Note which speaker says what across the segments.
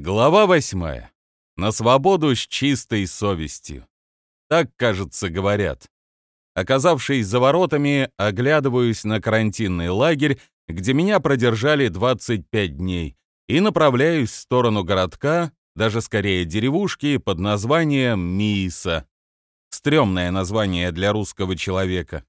Speaker 1: Глава восьмая. На свободу с чистой совестью. Так, кажется, говорят. Оказавшись за воротами, оглядываюсь на карантинный лагерь, где меня продержали 25 дней, и направляюсь в сторону городка, даже скорее деревушки, под названием Мииса. Стремное название для русского человека.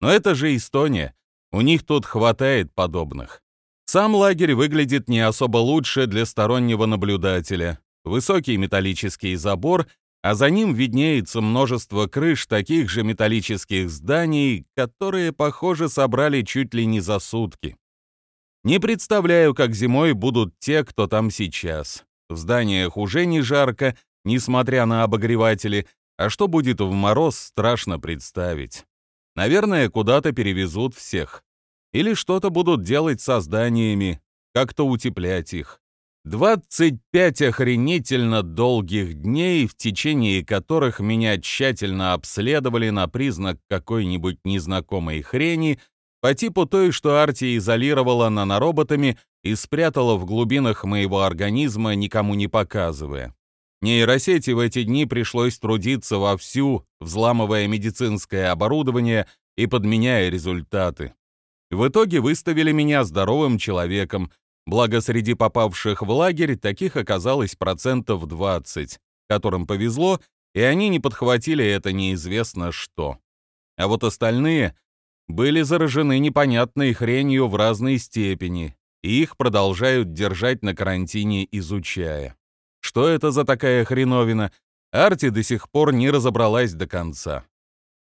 Speaker 1: Но это же Эстония. У них тут хватает подобных. Сам лагерь выглядит не особо лучше для стороннего наблюдателя. Высокий металлический забор, а за ним виднеется множество крыш таких же металлических зданий, которые, похоже, собрали чуть ли не за сутки. Не представляю, как зимой будут те, кто там сейчас. В зданиях уже не жарко, несмотря на обогреватели, а что будет в мороз, страшно представить. Наверное, куда-то перевезут всех. Или что-то будут делать со зданиями, как-то утеплять их. 25 охренительно долгих дней, в течение которых меня тщательно обследовали на признак какой-нибудь незнакомой хрени, по типу той, что Арти изолировала нанороботами и спрятала в глубинах моего организма, никому не показывая. Нейросети в эти дни пришлось трудиться вовсю, взламывая медицинское оборудование и подменяя результаты. В итоге выставили меня здоровым человеком, благо среди попавших в лагерь таких оказалось процентов 20, которым повезло, и они не подхватили это неизвестно что. А вот остальные были заражены непонятной хренью в разной степени, и их продолжают держать на карантине, изучая. Что это за такая хреновина, Арти до сих пор не разобралась до конца.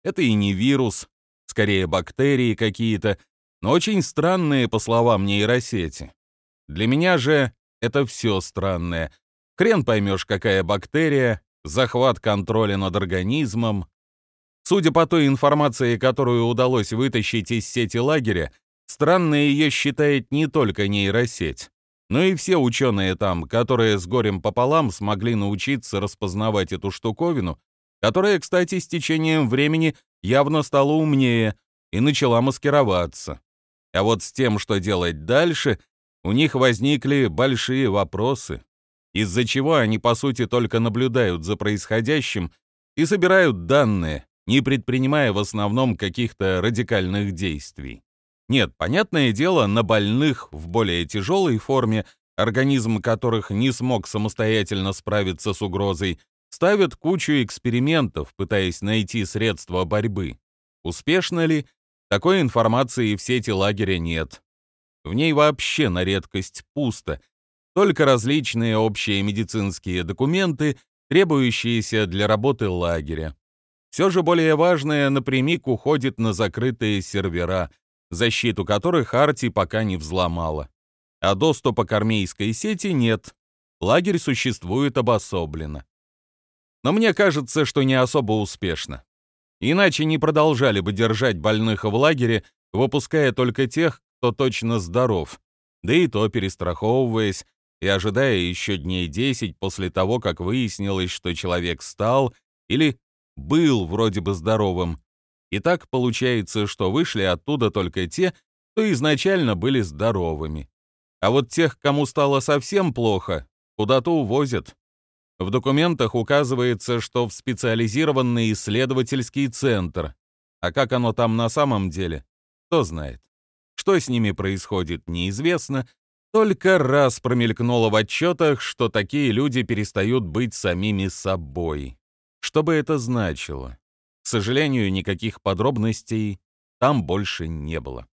Speaker 1: Это и не вирус, скорее бактерии какие-то, но очень странные, по словам нейросети. Для меня же это все странное. Хрен поймешь, какая бактерия, захват контроля над организмом. Судя по той информации, которую удалось вытащить из сети лагеря, странной ее считает не только нейросеть, но и все ученые там, которые с горем пополам смогли научиться распознавать эту штуковину, которая, кстати, с течением времени явно стала умнее и начала маскироваться. А вот с тем, что делать дальше, у них возникли большие вопросы, из-за чего они, по сути, только наблюдают за происходящим и собирают данные, не предпринимая в основном каких-то радикальных действий. Нет, понятное дело, на больных в более тяжелой форме, организм которых не смог самостоятельно справиться с угрозой, ставят кучу экспериментов, пытаясь найти средства борьбы. Успешно ли, такой информации в сети лагеря нет. В ней вообще на редкость пусто, только различные общие медицинские документы, требующиеся для работы лагеря. Все же более важное напрямик уходит на закрытые сервера, защиту которых Арти пока не взломала. А доступа к армейской сети нет. Лагерь существует обособленно. Но мне кажется, что не особо успешно. Иначе не продолжали бы держать больных в лагере, выпуская только тех, кто точно здоров, да и то перестраховываясь и ожидая еще дней 10 после того, как выяснилось, что человек стал или был вроде бы здоровым. И так получается, что вышли оттуда только те, кто изначально были здоровыми. А вот тех, кому стало совсем плохо, куда-то увозят. В документах указывается, что в специализированный исследовательский центр. А как оно там на самом деле, кто знает. Что с ними происходит, неизвестно. Только раз промелькнуло в отчетах, что такие люди перестают быть самими собой. Что бы это значило? К сожалению, никаких подробностей там больше не было.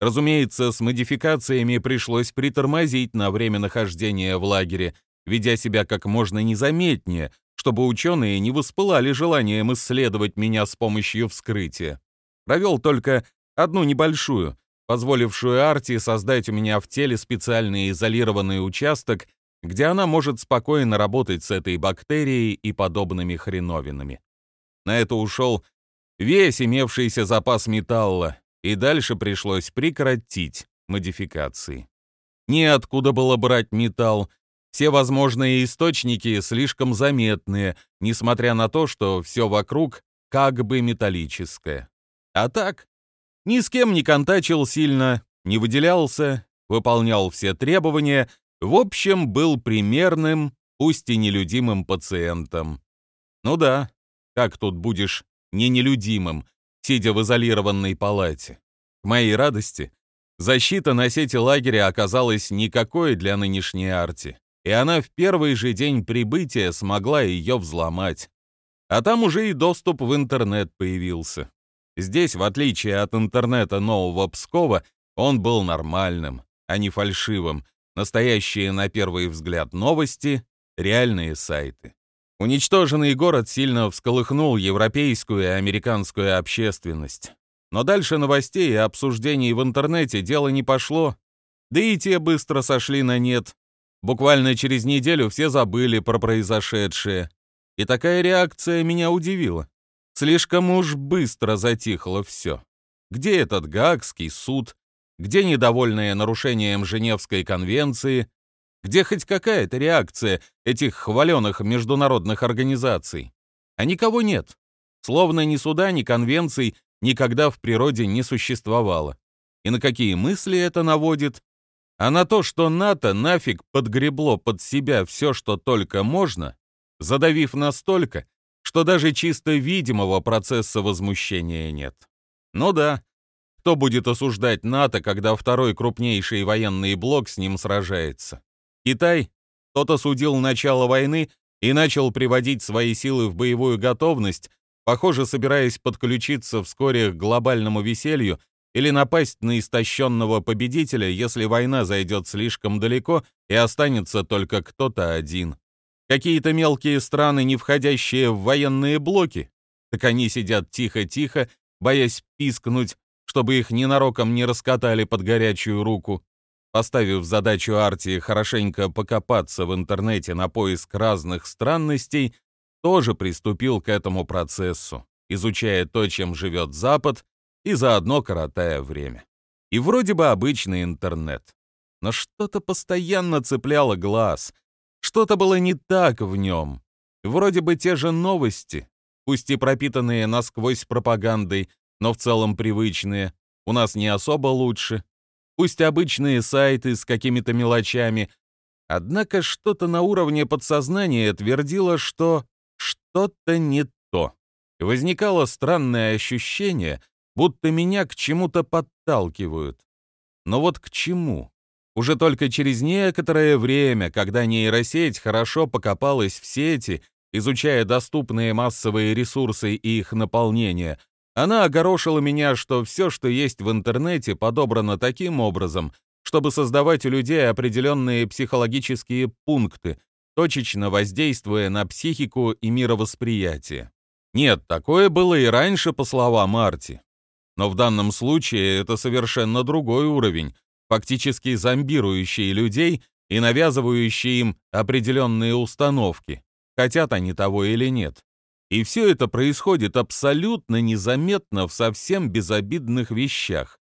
Speaker 1: Разумеется, с модификациями пришлось притормозить на время нахождения в лагере, ведя себя как можно незаметнее, чтобы ученые не воспылали желанием исследовать меня с помощью вскрытия. Провел только одну небольшую, позволившую Арти создать у меня в теле специальный изолированный участок, где она может спокойно работать с этой бактерией и подобными хреновинами. На это ушел весь имевшийся запас металла, и дальше пришлось прекратить модификации. Неоткуда было брать металл, все возможные источники слишком заметные, несмотря на то, что все вокруг как бы металлическое. А так, ни с кем не контачил сильно, не выделялся, выполнял все требования, В общем, был примерным, пусть и нелюдимым пациентом. Ну да, как тут будешь не нелюдимым, сидя в изолированной палате? К моей радости, защита на сети лагеря оказалась никакой для нынешней арти, и она в первый же день прибытия смогла ее взломать. А там уже и доступ в интернет появился. Здесь, в отличие от интернета нового Пскова, он был нормальным, а не фальшивым, настоящие на первый взгляд новости, реальные сайты. Уничтоженный город сильно всколыхнул европейскую и американскую общественность. Но дальше новостей и обсуждений в интернете дело не пошло, да и те быстро сошли на нет. Буквально через неделю все забыли про произошедшее. И такая реакция меня удивила. Слишком уж быстро затихло все. Где этот Гаагский суд? Где недовольное нарушением Женевской конвенции? Где хоть какая-то реакция этих хваленых международных организаций? А никого нет. Словно ни суда, ни конвенций никогда в природе не существовало. И на какие мысли это наводит? А на то, что НАТО нафиг подгребло под себя все, что только можно, задавив настолько, что даже чисто видимого процесса возмущения нет. Ну да, кто будет осуждать НАТО, когда второй крупнейший военный блок с ним сражается? Китай, тот осудил начало войны и начал приводить свои силы в боевую готовность, похоже, собираясь подключиться вскоре к глобальному веселью или напасть на истощенного победителя, если война зайдет слишком далеко и останется только кто-то один. Какие-то мелкие страны, не входящие в военные блоки, так они сидят тихо-тихо, боясь пискнуть, чтобы их ненароком не раскатали под горячую руку. Поставив задачу Арти хорошенько покопаться в интернете на поиск разных странностей, тоже приступил к этому процессу, изучая то, чем живет Запад, и заодно коротая время. И вроде бы обычный интернет. Но что-то постоянно цепляло глаз, что-то было не так в нем. Вроде бы те же новости, пусть и пропитанные насквозь пропагандой, но в целом привычные, у нас не особо лучше, пусть обычные сайты с какими-то мелочами, однако что-то на уровне подсознания твердило, что что-то не то. Возникало странное ощущение, будто меня к чему-то подталкивают. Но вот к чему? Уже только через некоторое время, когда нейросеть хорошо покопалась в сети, изучая доступные массовые ресурсы и их наполнение, она огорошила меня, что все, что есть в интернете, подобрано таким образом, чтобы создавать у людей определенные психологические пункты, точечно воздействуя на психику и мировосприятие. Нет, такое было и раньше, по словам Марти. Но в данном случае это совершенно другой уровень, фактически зомбирующий людей и навязывающий им определенные установки, хотят они того или нет. И все это происходит абсолютно незаметно в совсем безобидных вещах.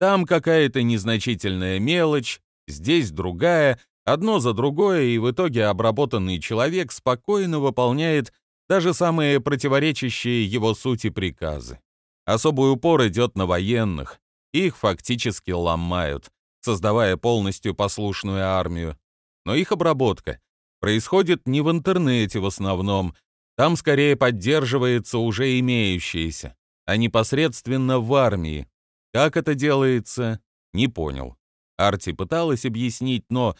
Speaker 1: Там какая-то незначительная мелочь, здесь другая, одно за другое, и в итоге обработанный человек спокойно выполняет даже самые противоречащие его сути приказы. Особый упор идет на военных, их фактически ломают, создавая полностью послушную армию. Но их обработка происходит не в интернете в основном, там скорее поддерживается уже имеющееся, а непосредственно в армии. Как это делается, не понял. Арти пыталась объяснить, но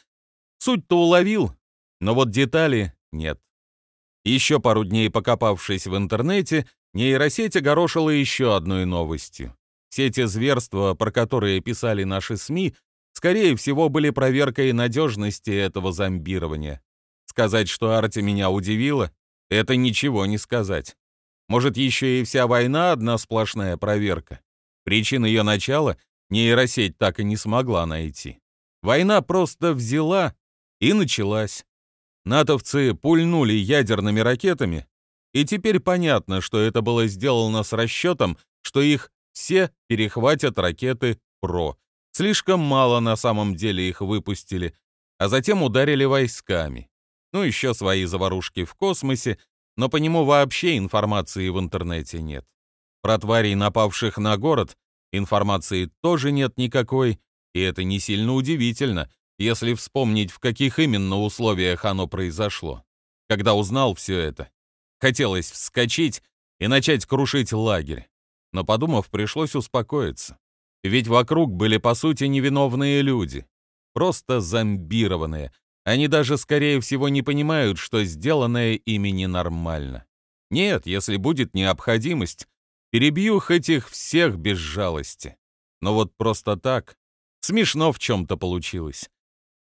Speaker 1: суть-то уловил, но вот детали нет. Еще пару дней покопавшись в интернете, нейросеть огорошила еще одной новостью. Все те зверства, про которые писали наши СМИ, скорее всего, были проверкой надежности этого зомбирования. Сказать, что Арти меня удивила, это ничего не сказать. Может, еще и вся война одна сплошная проверка. Причин ее начала нейросеть так и не смогла найти. Война просто взяла и началась. Натовцы пульнули ядерными ракетами, и теперь понятно, что это было сделано с расчетом, что их все перехватят ракеты ПРО. Слишком мало на самом деле их выпустили, а затем ударили войсками ну еще свои заварушки в космосе, но по нему вообще информации в интернете нет. Про тварей, напавших на город, информации тоже нет никакой, и это не сильно удивительно, если вспомнить, в каких именно условиях оно произошло. Когда узнал все это, хотелось вскочить и начать крушить лагерь. Но, подумав, пришлось успокоиться. Ведь вокруг были, по сути, невиновные люди. Просто зомбированные. Они даже, скорее всего, не понимают, что сделанное ими ненормально. Нет, если будет необходимость, перебью хоть их всех без жалости. Но вот просто так. Смешно в чем-то получилось.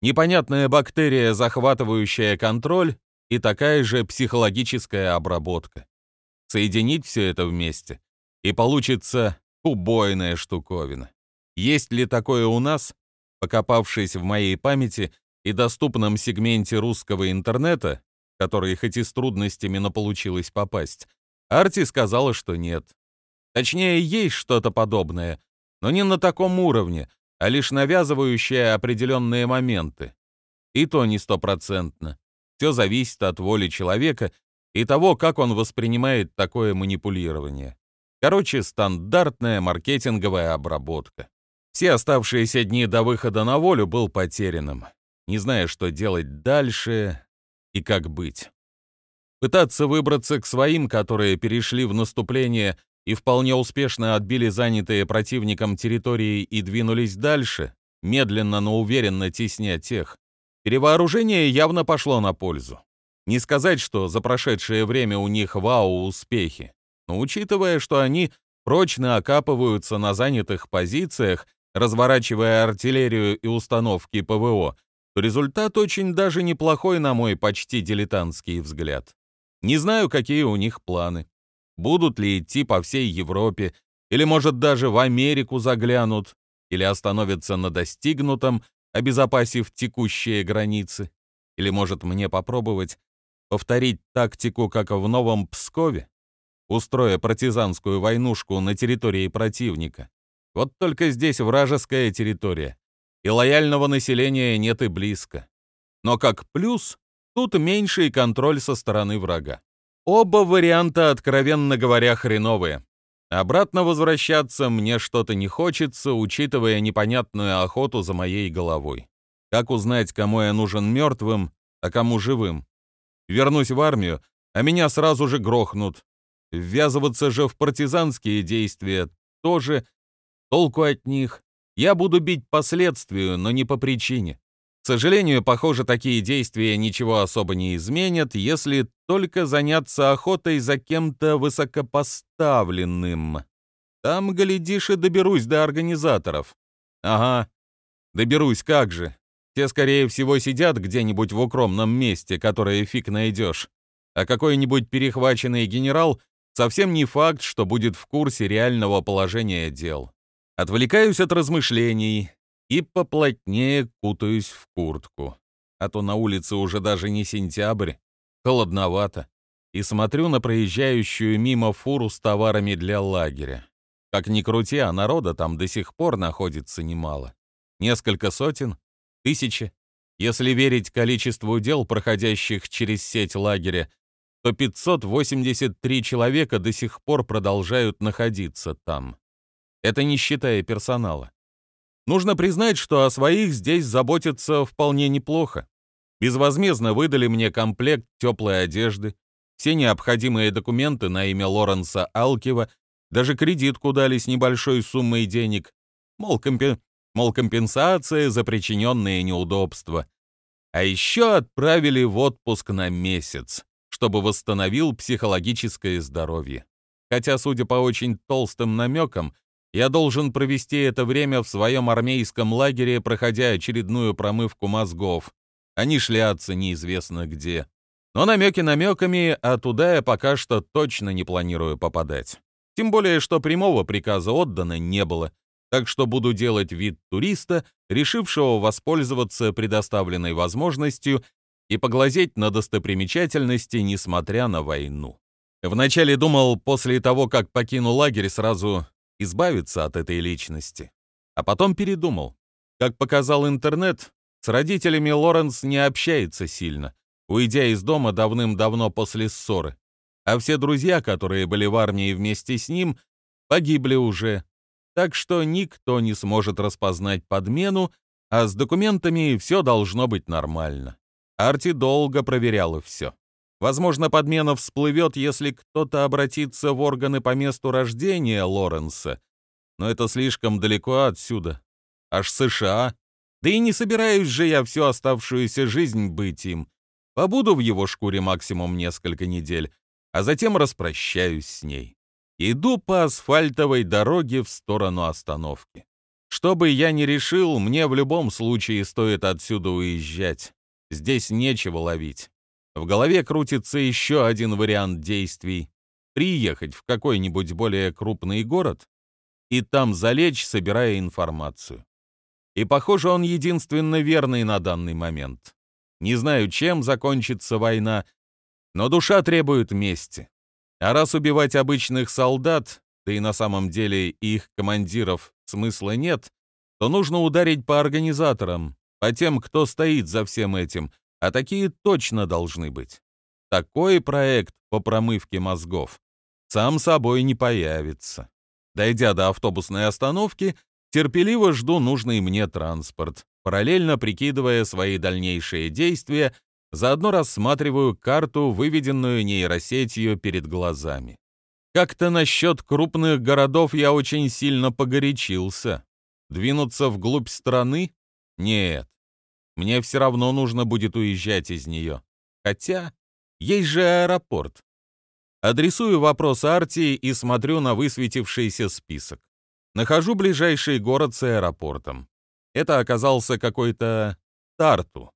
Speaker 1: Непонятная бактерия, захватывающая контроль, и такая же психологическая обработка. Соединить все это вместе, и получится убойная штуковина. Есть ли такое у нас? Покопавшись в моей памяти и доступном сегменте русского интернета, который хоть и с трудностями, но получилось попасть, Арти сказала, что нет. Точнее, есть что-то подобное, но не на таком уровне, а лишь навязывающее определенные моменты. И то не стопроцентно. Все зависит от воли человека и того, как он воспринимает такое манипулирование. Короче, стандартная маркетинговая обработка. Все оставшиеся дни до выхода на волю был потерянным, не зная, что делать дальше и как быть. Пытаться выбраться к своим, которые перешли в наступление и вполне успешно отбили занятые противником территории и двинулись дальше, медленно, но уверенно тесня тех. Перевооружение явно пошло на пользу. Не сказать, что за прошедшее время у них вау успехи, но учитывая, что они прочно окапываются на занятых позициях, разворачивая артиллерию и установки ПВО, то результат очень даже неплохой, на мой почти дилетантский взгляд. Не знаю, какие у них планы. Будут ли идти по всей Европе, или, может, даже в Америку заглянут, или остановятся на достигнутом, обезопасив текущие границы. Или, может, мне попробовать повторить тактику, как в Новом Пскове, устроя партизанскую войнушку на территории противника. Вот только здесь вражеская территория, и лояльного населения нет и близко. Но как плюс, тут меньший контроль со стороны врага. Оба варианта, откровенно говоря, хреновые. Обратно возвращаться мне что-то не хочется, учитывая непонятную охоту за моей головой. Как узнать, кому я нужен мертвым, а кому живым? Вернусь в армию, а меня сразу же грохнут. Ввязываться же в партизанские действия тоже толку от них. Я буду бить по следствию, но не по причине. Сожалению, похоже, такие действия ничего особо не изменят, если только заняться охотой за кем-то высокопоставленным. Там, глядишь, и доберусь до организаторов. Ага, доберусь, как же. Те, скорее всего, сидят где-нибудь в укромном месте, которое фиг найдешь. А какой-нибудь перехваченный генерал совсем не факт, что будет в курсе реального положения дел. Отвлекаюсь от размышлений, и поплотнее кутаюсь в куртку. А то на улице уже даже не сентябрь, холодновато, и смотрю на проезжающую мимо фуру с товарами для лагеря. Как ни крути, а народа там до сих пор находится немало. Несколько сотен, тысячи. Если верить количеству дел, проходящих через сеть лагеря, то 583 человека до сих пор продолжают находиться там. Это не считая персонала. Нужно признать, что о своих здесь заботятся вполне неплохо. Безвозмездно выдали мне комплект теплой одежды, все необходимые документы на имя Лоренса Алкива, даже кредитку дали с небольшой суммой денег, мол, компи... мол компенсация за причиненные неудобства. А еще отправили в отпуск на месяц, чтобы восстановил психологическое здоровье. Хотя, судя по очень толстым намекам, я должен провести это время в своем армейском лагере, проходя очередную промывку мозгов. Они шляться неизвестно где. Но намеки намеками, а туда я пока что точно не планирую попадать. Тем более, что прямого приказа отдано не было, так что буду делать вид туриста, решившего воспользоваться предоставленной возможностью и поглазеть на достопримечательности, несмотря на войну. Вначале думал, после того, как покину лагерь, сразу избавиться от этой личности. А потом передумал. Как показал интернет, с родителями Лоренс не общается сильно, уйдя из дома давным-давно после ссоры. А все друзья, которые были в армии вместе с ним, погибли уже. Так что никто не сможет распознать подмену, а с документами все должно быть нормально. Арти долго проверяла все. Возможно, подмена всплывет, если кто-то обратится в органы по месту рождения Лоренса, но это слишком далеко отсюда. Аж США. Да и не собираюсь же я всю оставшуюся жизнь быть им. Побуду в его шкуре максимум несколько недель, а затем распрощаюсь с ней. Иду по асфальтовой дороге в сторону остановки. Что бы я ни решил, мне в любом случае стоит отсюда уезжать. Здесь нечего ловить. В голове крутится еще один вариант действий. Приехать в какой-нибудь более крупный город и там залечь, собирая информацию. И, похоже, он единственно верный на данный момент. Не знаю, чем закончится война, но душа требует мести. А раз убивать обычных солдат, да и на самом деле их командиров смысла нет, то нужно ударить по организаторам, по тем, кто стоит за всем этим, а такие точно должны быть. Такой проект по промывке мозгов сам собой не появится. Дойдя до автобусной остановки, терпеливо жду нужный мне транспорт, параллельно прикидывая свои дальнейшие действия, заодно рассматриваю карту, выведенную нейросетью перед глазами. Как-то насчет крупных городов я очень сильно погорячился. Двинуться вглубь страны? Нет. Мне все равно нужно будет уезжать из нее. Хотя есть же аэропорт. Адресую вопрос Арти и смотрю на высветившийся список. Нахожу ближайший город с аэропортом. Это оказался какой-то Тарту.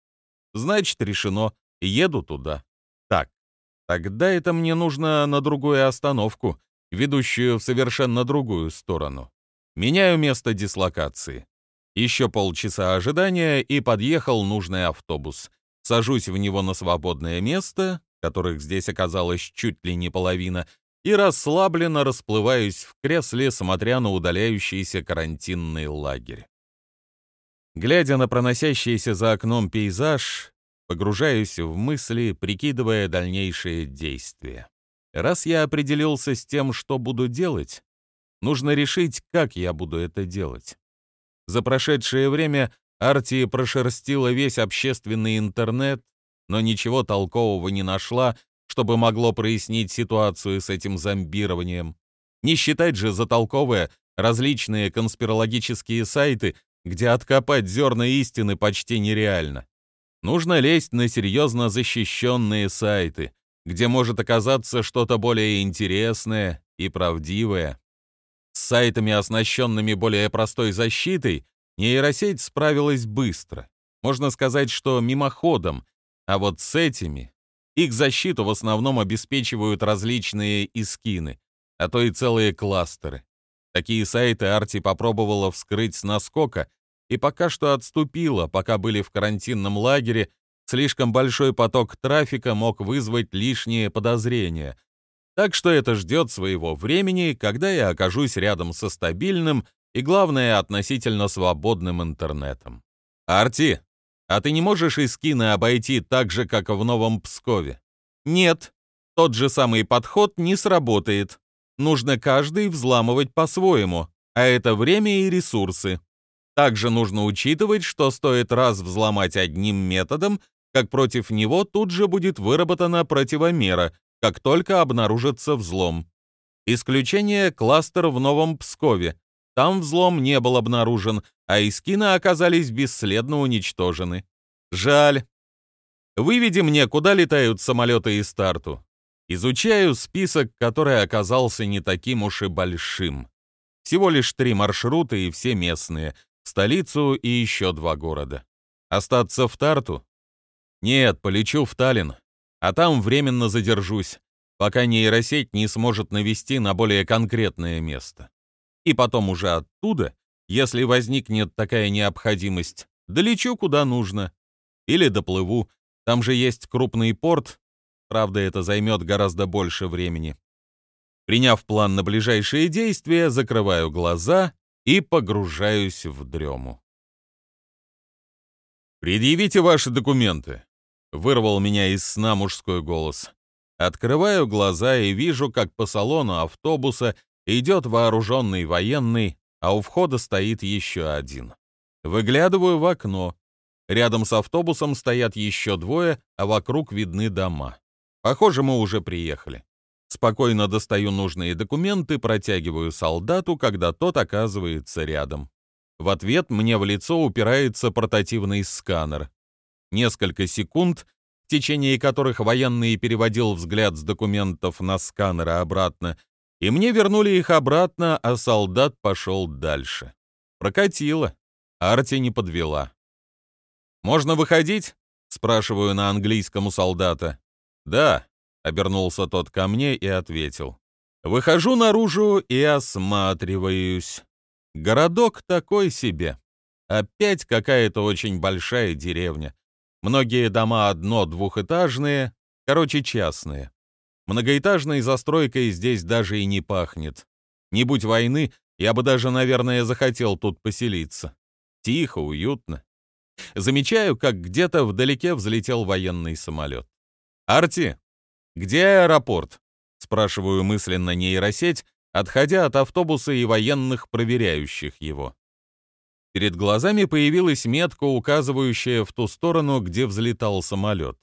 Speaker 1: Значит, решено, еду туда. Так, тогда это мне нужно на другую остановку, ведущую в совершенно другую сторону. Меняю место дислокации. Еще полчаса ожидания, и подъехал нужный автобус. Сажусь в него на свободное место, которых здесь оказалось чуть ли не половина, и расслабленно расплываюсь в кресле, смотря на удаляющийся карантинный лагерь. Глядя на проносящийся за окном пейзаж, погружаюсь в мысли, прикидывая дальнейшие действия. Раз я определился с тем, что буду делать, нужно решить, как я буду это делать. За прошедшее время Арти прошерстила весь общественный интернет, но ничего толкового не нашла, чтобы могло прояснить ситуацию с этим зомбированием. Не считать же за толковые различные конспирологические сайты, где откопать зерна истины почти нереально. Нужно лезть на серьезно защищенные сайты, где может оказаться что-то более интересное и правдивое. С сайтами, оснащенными более простой защитой, нейросеть справилась быстро. Можно сказать, что мимоходом, а вот с этими их защиту в основном обеспечивают различные искины, а то и целые кластеры. Такие сайты Арти попробовала вскрыть с наскока и пока что отступила, пока были в карантинном лагере, слишком большой поток трафика мог вызвать лишние подозрения. Так что это ждет своего времени, когда я окажусь рядом со стабильным и, главное, относительно свободным интернетом. «Арти, а ты не можешь Искины обойти так же, как в Новом Пскове? Нет, тот же самый подход не сработает. Нужно каждый взламывать по-своему, а это время и ресурсы. Также нужно учитывать, что стоит раз взломать одним методом, как против него тут же будет выработана противомера, как только обнаружится взлом. Исключение — кластер в Новом Пскове. Там взлом не был обнаружен, а Искины оказались бесследно уничтожены. Жаль. Выведи мне, куда летают самолеты из старту. Изучаю список, который оказался не таким уж и большим. Всего лишь три маршрута и все местные, столицу и еще два города. Остаться в Тарту? Нет, полечу в Таллин, а там временно задержусь, пока нейросеть не сможет навести на более конкретное место. И потом уже оттуда если возникнет такая необходимость, долечу куда нужно. Или доплыву. Там же есть крупный порт. Правда, это займет гораздо больше времени. Приняв план на ближайшие действия, закрываю глаза и погружаюсь в дрему. «Предъявите ваши документы», — вырвал меня из сна мужской голос. Открываю глаза и вижу, как по салону автобуса идет вооруженный военный а у входа стоит еще один. Выглядываю в окно. Рядом с автобусом стоят еще двое, а вокруг видны дома. Похоже, мы уже приехали. Спокойно достаю нужные документы, протягиваю солдату, когда тот оказывается рядом. В ответ мне в лицо упирается портативный сканер. Несколько секунд, в течение которых военный переводил взгляд с документов на сканеры обратно, и мне вернули их обратно, а солдат пошел дальше. Прокатило. Арти не подвела. «Можно выходить?» — спрашиваю на английском у солдата. «Да», — обернулся тот ко мне и ответил. «Выхожу наружу и осматриваюсь. Городок такой себе. Опять какая-то очень большая деревня. Многие дома одно-двухэтажные, короче, частные. Многоэтажной застройкой здесь даже и не пахнет. Не будь войны, я бы даже, наверное, захотел тут поселиться. Тихо, уютно. Замечаю, как где-то вдалеке взлетел военный самолет. «Арти, где аэропорт?» — спрашиваю мысленно нейросеть, отходя от автобуса и военных, проверяющих его. Перед глазами появилась метка, указывающая в ту сторону, где взлетал самолет.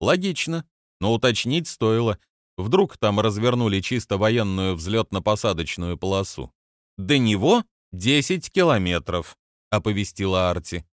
Speaker 1: Логично, но уточнить стоило. Вдруг там развернули чисто военную взлетно-посадочную полосу. «До него 10 километров», — оповестила Арти.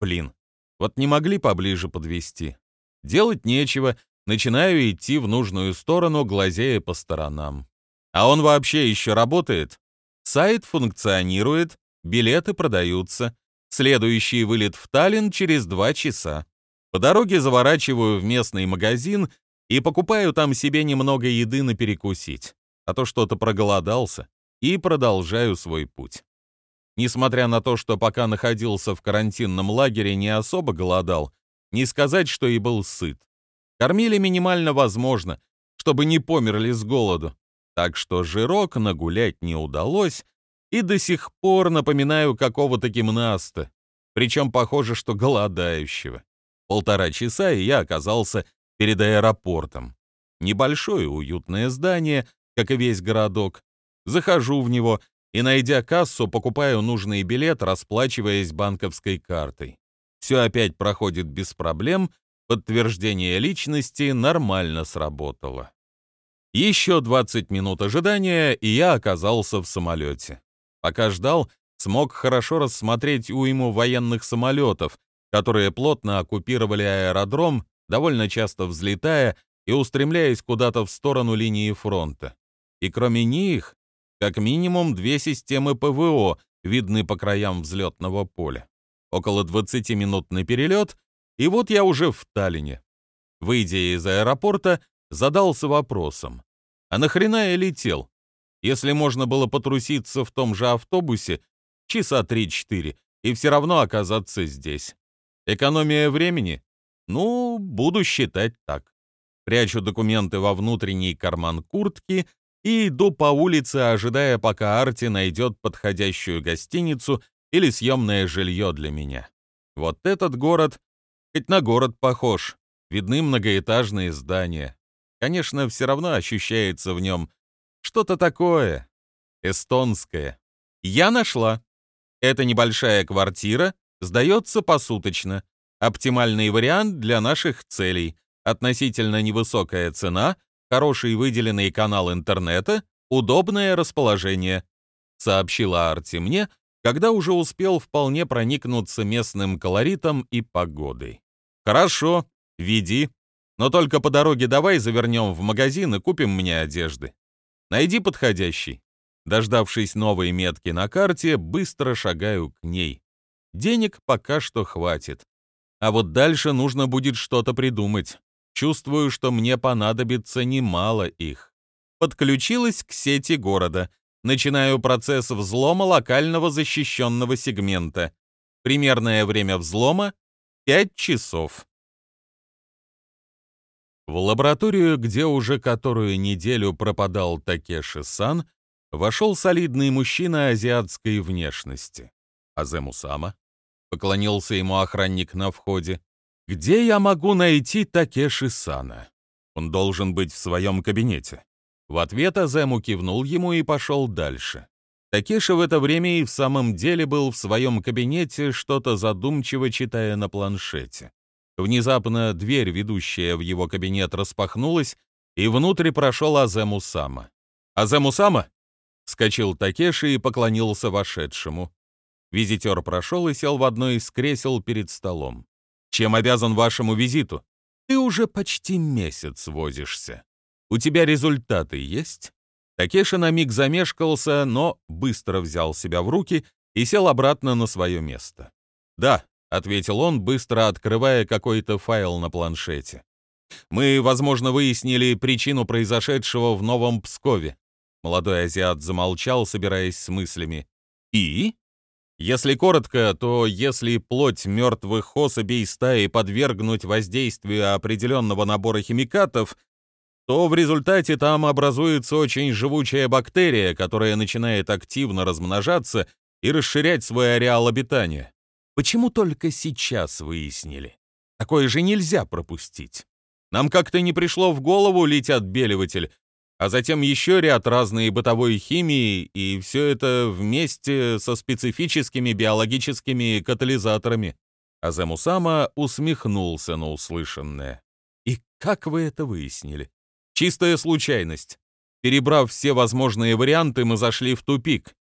Speaker 1: «Блин, вот не могли поближе подвести. Делать нечего, начинаю идти в нужную сторону, глазея по сторонам. А он вообще еще работает? Сайт функционирует, билеты продаются. Следующий вылет в Таллин через два часа. По дороге заворачиваю в местный магазин и покупаю там себе немного еды на перекусить, а то что-то проголодался, и продолжаю свой путь. Несмотря на то, что пока находился в карантинном лагере, не особо голодал, не сказать, что и был сыт. Кормили минимально возможно, чтобы не померли с голоду, так что жирок нагулять не удалось, и до сих пор напоминаю какого-то гимнаста, причем похоже, что голодающего. Полтора часа, и я оказался перед аэропортом. Небольшое уютное здание, как и весь городок. Захожу в него и, найдя кассу, покупаю нужный билет, расплачиваясь банковской картой. Все опять проходит без проблем, подтверждение личности нормально сработало. Еще 20 минут ожидания, и я оказался в самолете. Пока ждал, смог хорошо рассмотреть уйму военных самолетов, которые плотно оккупировали аэродром, довольно часто взлетая и устремляясь куда-то в сторону линии фронта. И кроме них, как минимум две системы ПВО видны по краям взлетного поля. Около 20 минут на перелет, и вот я уже в Таллине. Выйдя из аэропорта, задался вопросом. А нахрена я летел? Если можно было потруситься в том же автобусе часа 3-4 и все равно оказаться здесь. Экономия времени? Ну, буду считать так. Прячу документы во внутренний карман куртки и иду по улице, ожидая, пока Арти найдет подходящую гостиницу или съемное жилье для меня. Вот этот город, хоть на город похож, видны многоэтажные здания. Конечно, все равно ощущается в нем что-то такое, эстонское. Я нашла. Это небольшая квартира, сдается посуточно. Оптимальный вариант для наших целей. Относительно невысокая цена, хороший выделенный канал интернета, удобное расположение, сообщила Арти мне, когда уже успел вполне проникнуться местным колоритом и погодой. Хорошо, веди. Но только по дороге давай завернем в магазин и купим мне одежды. Найди подходящий. Дождавшись новой метки на карте, быстро шагаю к ней. Денег пока что хватит. А вот дальше нужно будет что-то придумать. Чувствую, что мне понадобится немало их. Подключилась к сети города. Начинаю процесс взлома локального защищенного сегмента. Примерное время взлома — 5 часов. В лабораторию, где уже которую неделю пропадал Такеши-сан, вошел солидный мужчина азиатской внешности. Аземусама. Поклонился ему охранник на входе. «Где я могу найти Такеши-сана? Он должен быть в своем кабинете». В ответ Азему кивнул ему и пошел дальше. Такеша в это время и в самом деле был в своем кабинете, что-то задумчиво читая на планшете. Внезапно дверь, ведущая в его кабинет, распахнулась, и внутрь прошел Азему Сама. «Азему Сама?» — вскочил Такеши и поклонился вошедшему. Визитер прошел и сел в одно из кресел перед столом. «Чем обязан вашему визиту? Ты уже почти месяц возишься. У тебя результаты есть?» Такеша на миг замешкался, но быстро взял себя в руки и сел обратно на свое место. «Да», — ответил он, быстро открывая какой-то файл на планшете. «Мы, возможно, выяснили причину произошедшего в Новом Пскове». Молодой азиат замолчал, собираясь с мыслями. «И?» Если коротко, то если плоть мертвых особей стаи подвергнуть воздействию определенного набора химикатов, то в результате там образуется очень живучая бактерия, которая начинает активно размножаться и расширять свой ареал обитания. Почему только сейчас выяснили? Такое же нельзя пропустить. Нам как-то не пришло в голову лить отбеливатель, а затем еще ряд разной бытовой химии, и все это вместе со специфическими биологическими катализаторами. Азамусама усмехнулся на услышанное. «И как вы это выяснили?» «Чистая случайность. Перебрав все возможные варианты, мы зашли в тупик.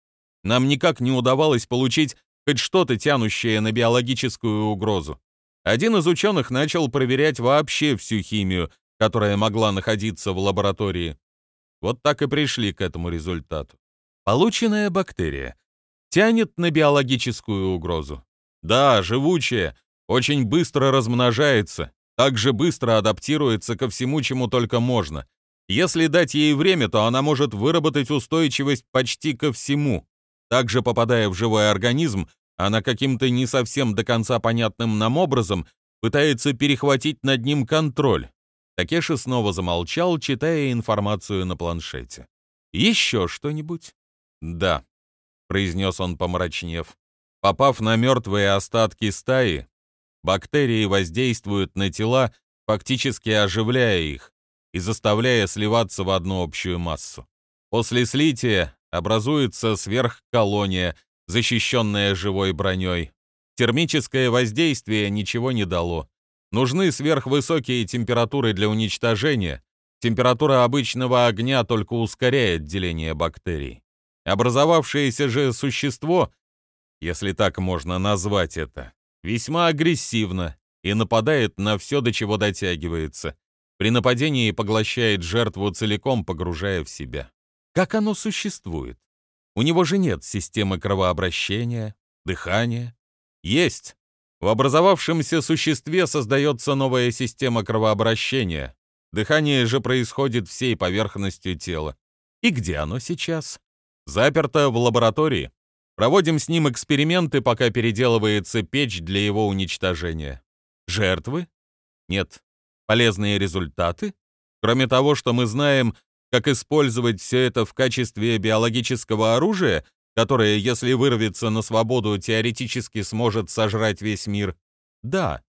Speaker 1: Нам никак не удавалось получить хоть что-то тянущее на биологическую угрозу. Один из ученых начал проверять вообще всю химию, которая могла находиться в лаборатории. Вот так и пришли к этому результату. Полученная бактерия тянет на биологическую угрозу. Да, живучая, очень быстро размножается, также быстро адаптируется ко всему, чему только можно. Если дать ей время, то она может выработать устойчивость почти ко всему. Также, попадая в живой организм, она каким-то не совсем до конца понятным нам образом пытается перехватить над ним контроль. Такеши снова замолчал, читая информацию на планшете. «Еще что-нибудь?» «Да», — произнес он, помрачнев. «Попав на мертвые остатки стаи, бактерии воздействуют на тела, фактически оживляя их и заставляя сливаться в одну общую массу. После слития образуется сверхколония, защищенная живой броней. Термическое воздействие ничего не дало. Нужны сверхвысокие температуры для уничтожения. Температура обычного огня только ускоряет деление бактерий. Образовавшееся же существо, если так можно назвать это, весьма агрессивно и нападает на все, до чего дотягивается. При нападении поглощает жертву целиком, погружая в себя. Как оно существует? У него же нет системы кровообращения, дыхания. Есть, в образовавшемся существе создается новая система кровообращения. Дыхание же происходит всей поверхностью тела. И где оно сейчас? Заперто в лаборатории. Проводим с ним эксперименты, пока переделывается печь для его уничтожения. Жертвы? Нет. Полезные результаты? Кроме того, что мы знаем, как использовать все это в качестве биологического оружия, которая, если вырвется на свободу, теоретически сможет сожрать весь мир? Да.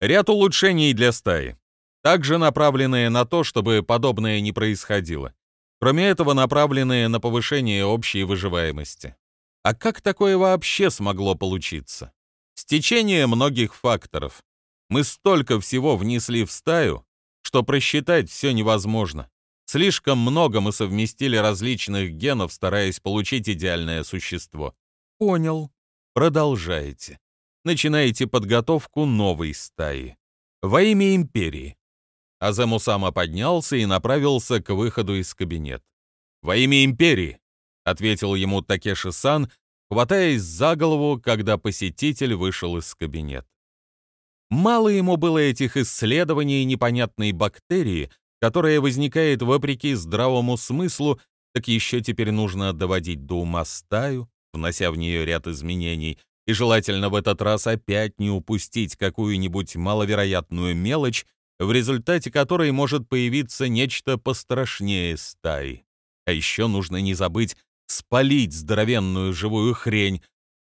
Speaker 1: Ряд улучшений для стаи, также направленные на то, чтобы подобное не происходило. Кроме этого, направленные на повышение общей выживаемости. А как такое вообще смогло получиться? Стечение многих факторов. Мы столько всего внесли в стаю, что просчитать все невозможно. Слишком много мы совместили различных генов, стараясь получить идеальное существо. Понял. Продолжайте. Начинаете подготовку новой стаи. Во имя империи. Азему сама поднялся и направился к выходу из кабинета. «Во имя империи», — ответил ему Такеши-сан, хватаясь за голову, когда посетитель вышел из кабинета. Мало ему было этих исследований непонятной бактерии, которая возникает вопреки здравому смыслу, так еще теперь нужно доводить до ума стаю, внося в нее ряд изменений, и желательно в этот раз опять не упустить какую-нибудь маловероятную мелочь, в результате которой может появиться нечто пострашнее стаи. А еще нужно не забыть спалить здоровенную живую хрень,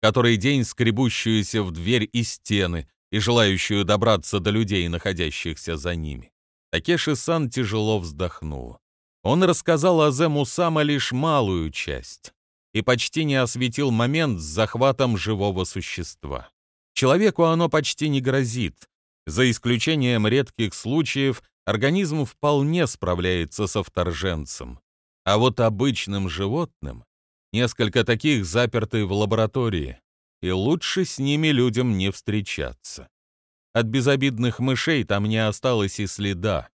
Speaker 1: который день скребущуюся в дверь и стены и желающую добраться до людей, находящихся за ними. Такеши-сан тяжело вздохнул. Он рассказал Азему Сама лишь малую часть. и почти не осветил момент с захватом живого существа. Человеку оно почти не грозит. За исключением редких случаев, организм вполне справляется со вторженцем. А вот обычным животным несколько таких заперты в лаборатории, и лучше с ними людям не встречаться. От безобидных мышей там не осталось и следа.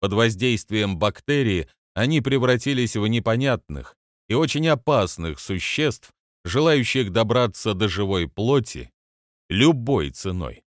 Speaker 1: Под воздействием бактерий они превратились в непонятных и очень опасных существ, желающих добраться до живой плоти любой ценой.